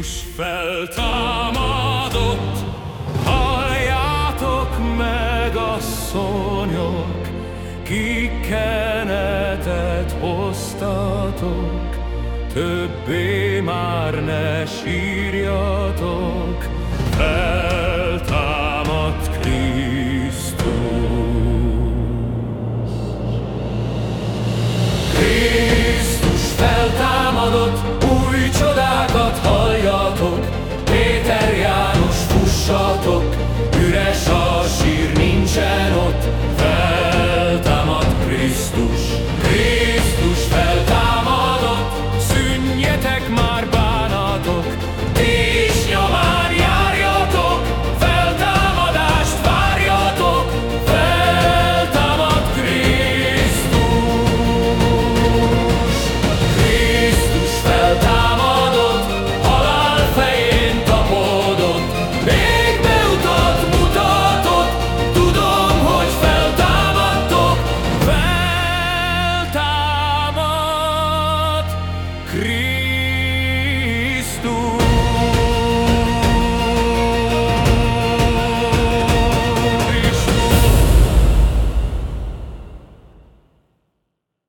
Jézus feltámadott, halljátok meg asszonyok, kik kenetet hoztatok, többé már ne sírjatok, fel.